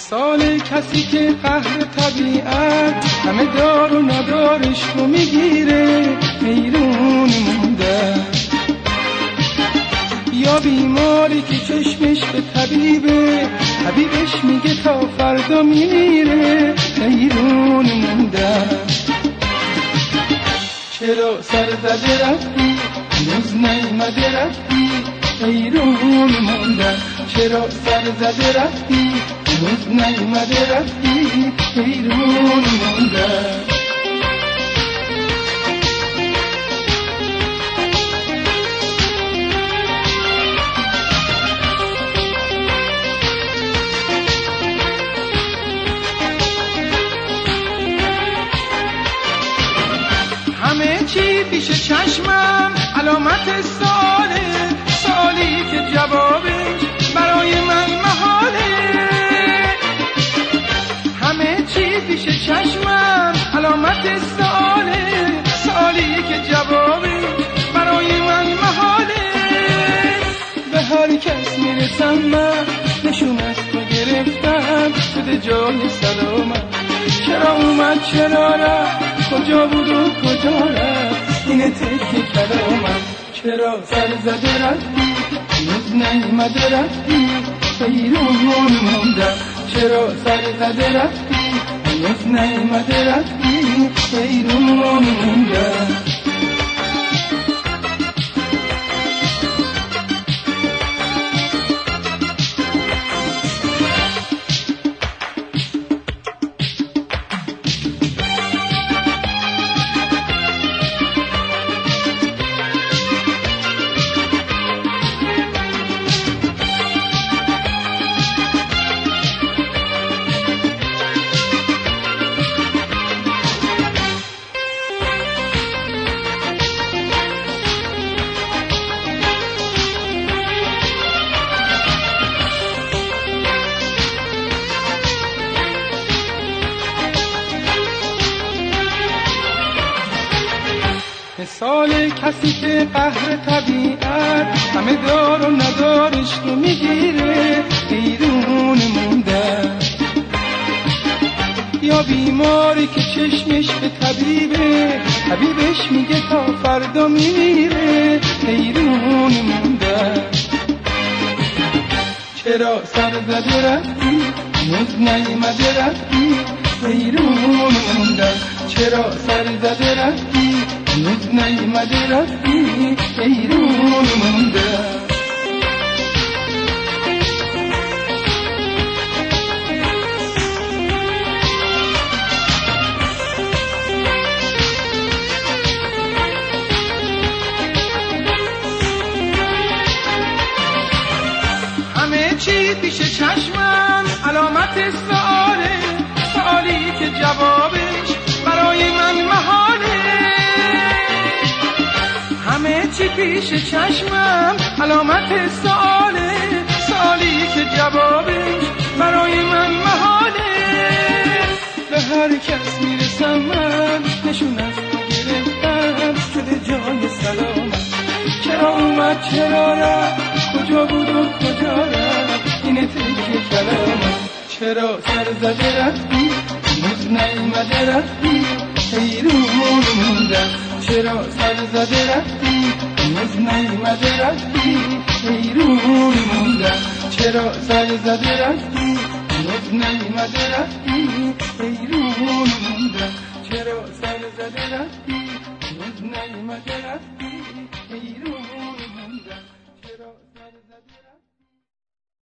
مثال کسی که قهر طبیعت همه دار و ندارش رو می‌گیره حیرون مونده. یا بیماری که چشمش به طبیبه طبیبش میگه تا فردا میمیره حیرون مونده. چرا سر زده رفتی؟ هنوز نیمده رفتی؟ حیرون مونده. چرا سر زده رفتی؟ هنوز نیومده رفتی حیرون مونده همه چی پیش چشمم علامت ساله پیش چشمم علامت ساله سالی که جوابش برای من محاله. به هر کس می‌رسم من نشون از تو گرفتم. شده جای سلامت چرا اومد چرا رفت کجا بود و کجا رفت؟ اینه تکه کلامم. چرا سر زده رفتی؟ هنوز نیمده رفتی؟ حیرون موندم چرا سر زده رفتی؟ هنوز نیمده رفتی حیرون موندم مثال کسی که قهر طبیعت همه دار و ندارش رو می‌گیره بیرون مونده. یا بیماری که چشمش به طبیبه طبیبش میگه تا فردا میمیره حیرون مونده. چرا سر زده رفتی؟ هنوز نیمده رفتی؟ حیرون مونده. چرا سر زده رفتی؟ نیمده رفتی حیرون مونده همه چی پیش چشمم علامت سواله پیش چشمم علامت سواله سوالی که جوابش برای من محاله. به هر کس می‌رسم من نشون از تو گرفتم شده جای سلامت. چرا اومد چرا رفت کجا بود و کجا رفت؟ اینه تکه کلامم چرا سر زده رفتی؟ هنوز نیمده رفتی؟ حیرون موندم. چرا سر زده رفتی؟ هنوز نیمده رفتی حیرون موندم چرا سر زده رفتی هنوز نیمده رفتی حیرون موندم